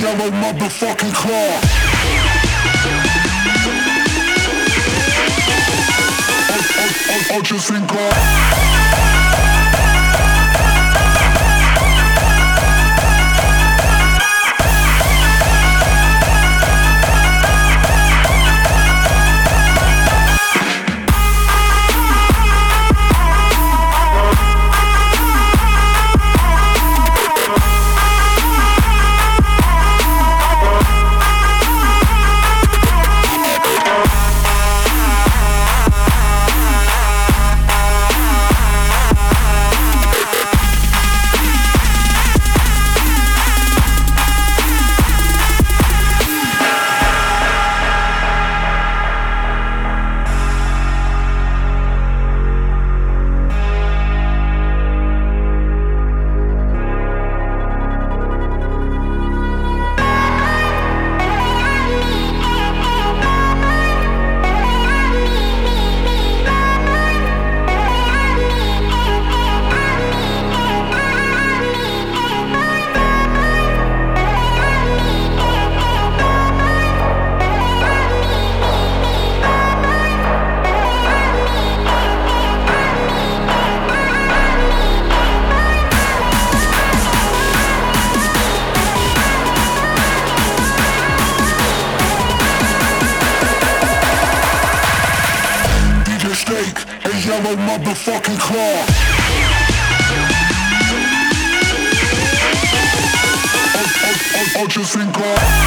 yellow motherfucking claw. I'll just think yellow motherfucking claw. I, I, I, I just think God.